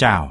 Chao.